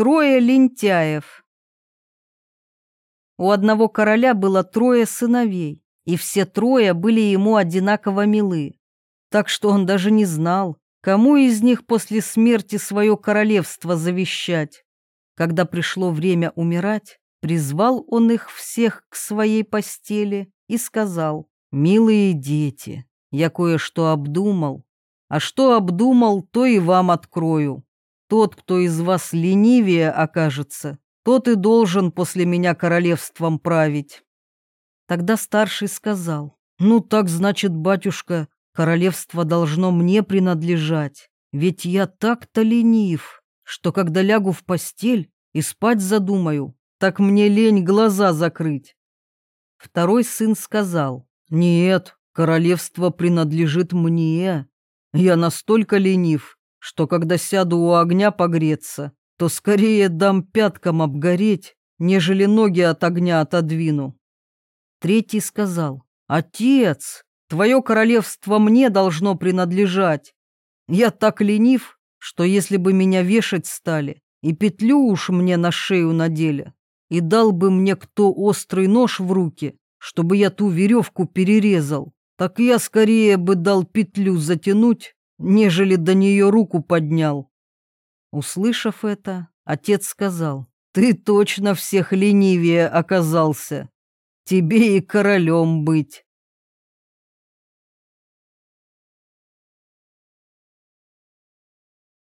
Трое лентяев. У одного короля было трое сыновей, и все трое были ему одинаково милы. Так что он даже не знал, кому из них после смерти свое королевство завещать. Когда пришло время умирать, призвал он их всех к своей постели и сказал, «Милые дети, я кое-что обдумал, а что обдумал, то и вам открою. Тот, кто из вас ленивее окажется, тот и должен после меня королевством править». Тогда старший сказал, «Ну так, значит, батюшка, королевство должно мне принадлежать, ведь я так-то ленив, что когда лягу в постель и спать задумаю, так мне лень глаза закрыть». Второй сын сказал, «Нет, королевство принадлежит мне. Я настолько ленив, что когда сяду у огня погреться, то скорее дам пяткам обгореть, нежели ноги от огня отодвину. Третий сказал, «Отец, твое королевство мне должно принадлежать. Я так ленив, что если бы меня вешать стали, и петлю уж мне на шею надели, и дал бы мне кто острый нож в руки, чтобы я ту веревку перерезал, так я скорее бы дал петлю затянуть, нежели до нее руку поднял. Услышав это, отец сказал, «Ты точно всех ленивее оказался. Тебе и королем быть».